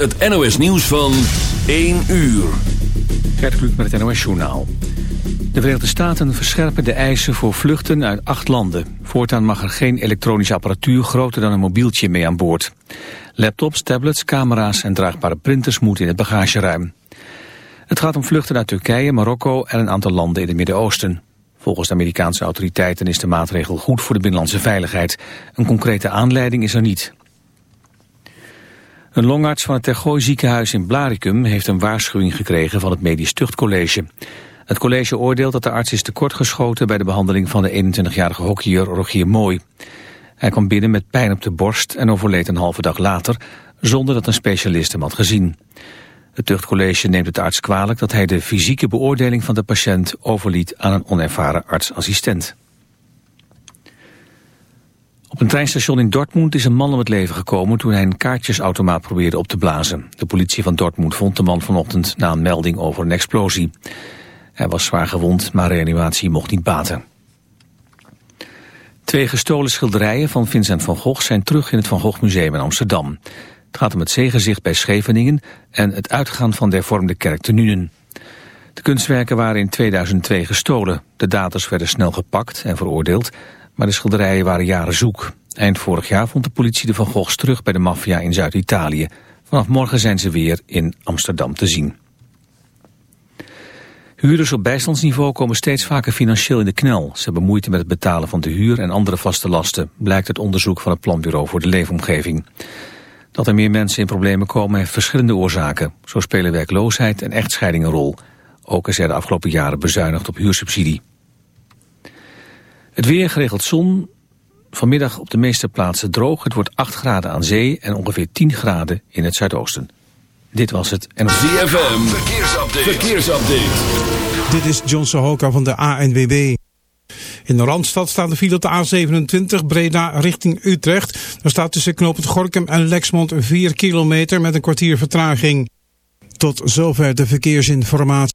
het NOS nieuws van 1 uur. Gert Kluk met het NOS Journaal. De Verenigde Staten verscherpen de eisen voor vluchten uit acht landen. Voortaan mag er geen elektronische apparatuur groter dan een mobieltje mee aan boord. Laptops, tablets, camera's en draagbare printers moeten in het bagageruim. Het gaat om vluchten uit Turkije, Marokko en een aantal landen in het Midden-Oosten. Volgens de Amerikaanse autoriteiten is de maatregel goed voor de binnenlandse veiligheid. Een concrete aanleiding is er niet. Een longarts van het Tergooi ziekenhuis in Blaricum heeft een waarschuwing gekregen van het Medisch Tuchtcollege. Het college oordeelt dat de arts is tekortgeschoten bij de behandeling van de 21-jarige hockeyer Rogier Mooi. Hij kwam binnen met pijn op de borst en overleed een halve dag later zonder dat een specialist hem had gezien. Het tuchtcollege neemt het arts kwalijk dat hij de fysieke beoordeling van de patiënt overliet aan een onervaren artsassistent. Op een treinstation in Dortmund is een man om het leven gekomen toen hij een kaartjesautomaat probeerde op te blazen. De politie van Dortmund vond de man vanochtend na een melding over een explosie. Hij was zwaar gewond, maar reanimatie mocht niet baten. Twee gestolen schilderijen van Vincent van Gogh zijn terug in het Van Gogh Museum in Amsterdam. Het gaat om het zeegezicht bij Scheveningen en het uitgaan van de hervormde kerk te Nuenen. De kunstwerken waren in 2002 gestolen. De daters werden snel gepakt en veroordeeld, maar de schilderijen waren jaren zoek. Eind vorig jaar vond de politie de Van Goghs terug bij de maffia in Zuid-Italië. Vanaf morgen zijn ze weer in Amsterdam te zien. Huurders op bijstandsniveau komen steeds vaker financieel in de knel. Ze hebben moeite met het betalen van de huur en andere vaste lasten, blijkt uit onderzoek van het Planbureau voor de Leefomgeving. Dat er meer mensen in problemen komen heeft verschillende oorzaken. Zo spelen werkloosheid en echtscheiding een rol. Ook is er de afgelopen jaren bezuinigd op huursubsidie. Het weer geregeld zon. Vanmiddag op de meeste plaatsen droog. Het wordt 8 graden aan zee en ongeveer 10 graden in het zuidoosten. Dit was het. En... ZFM, verkeersupdate. verkeersupdate. Dit is John Sohoka van de ANWB. In de Randstad staat de file op de A27 Breda richting Utrecht. Er staat tussen knooppunt Gorkum en Lexmond 4 kilometer met een kwartier vertraging. Tot zover de verkeersinformatie.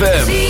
ZFM.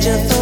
adiantou.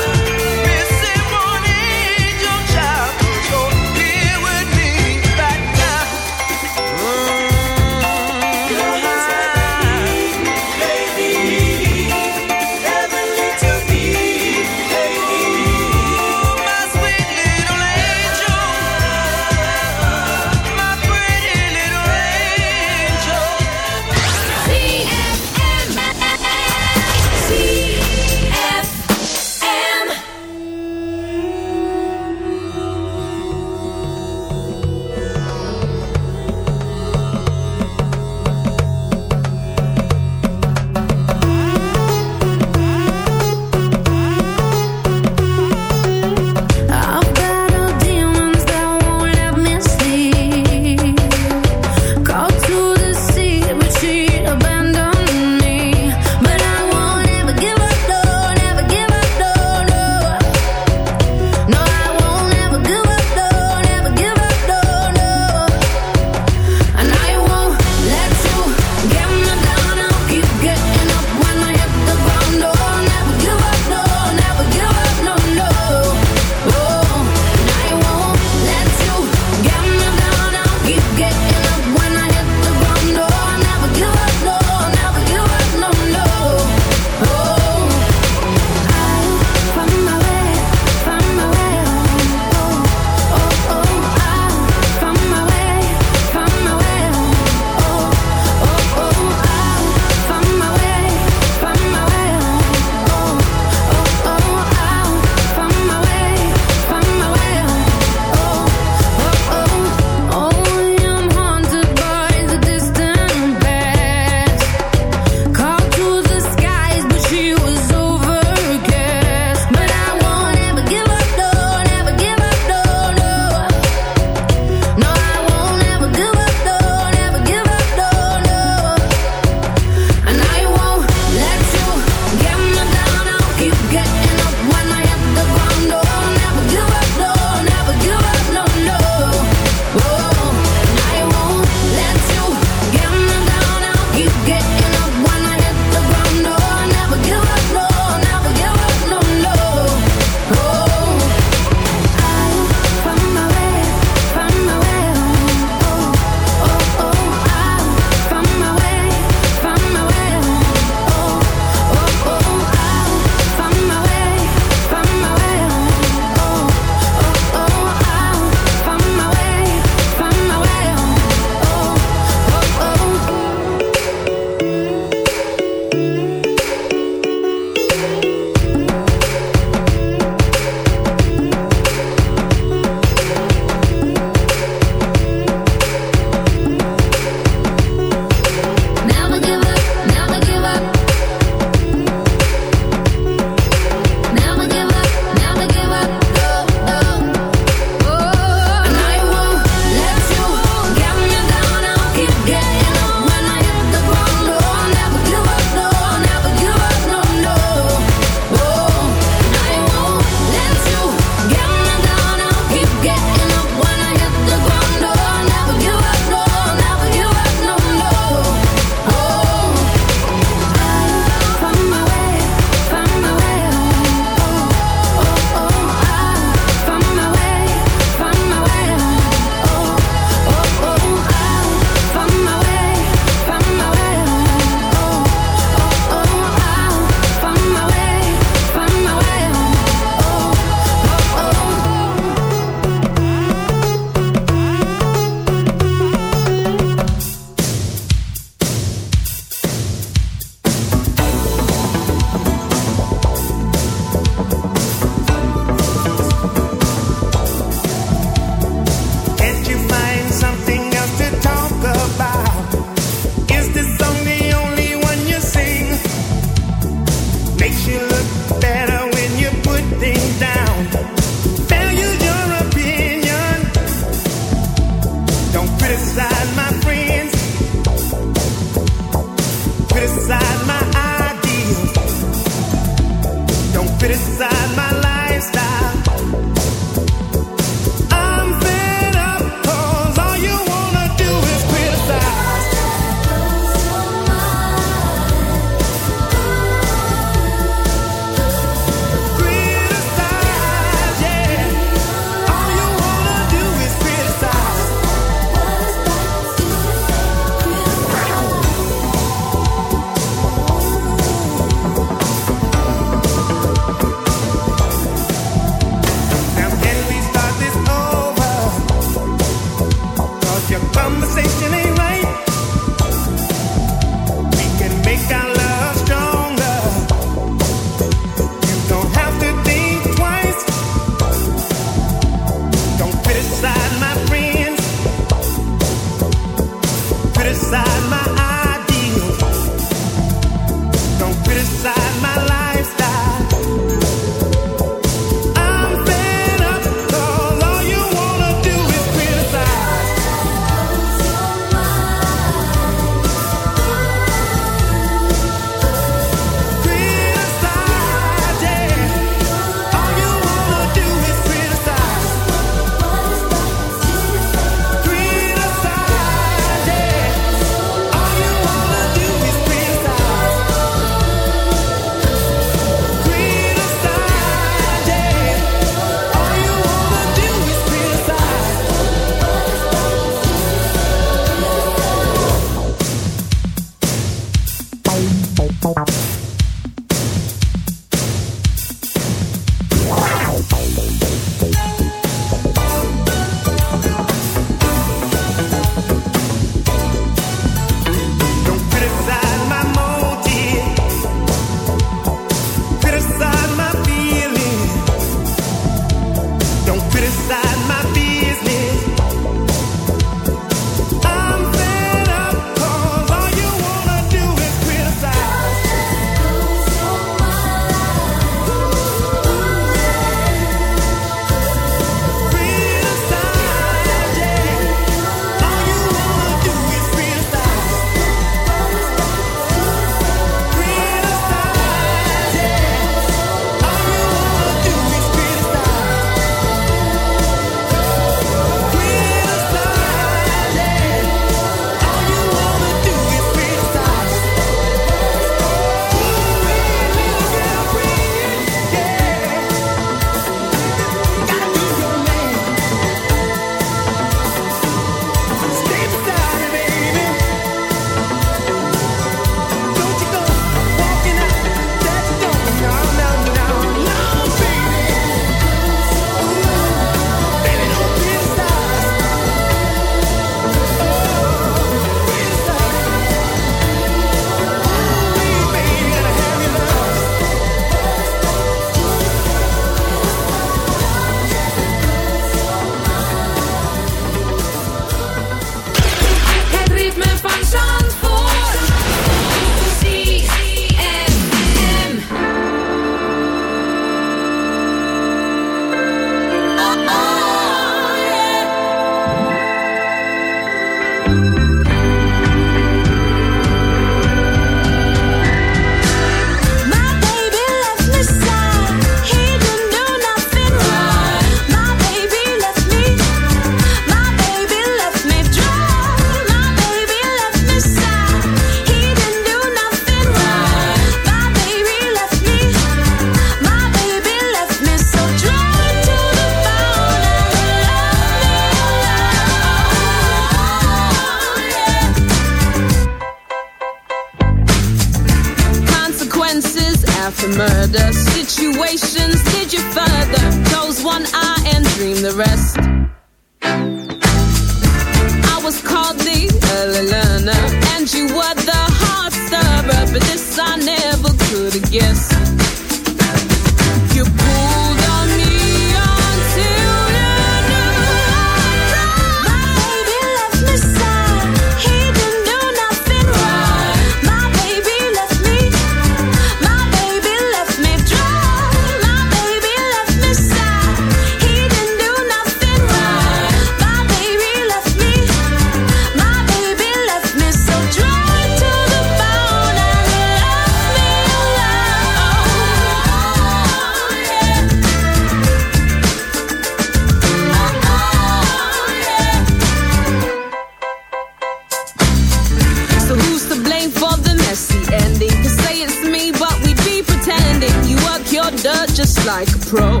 like a pro.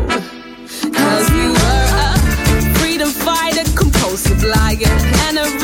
Cause you were a freedom fighter, compulsive liar, and a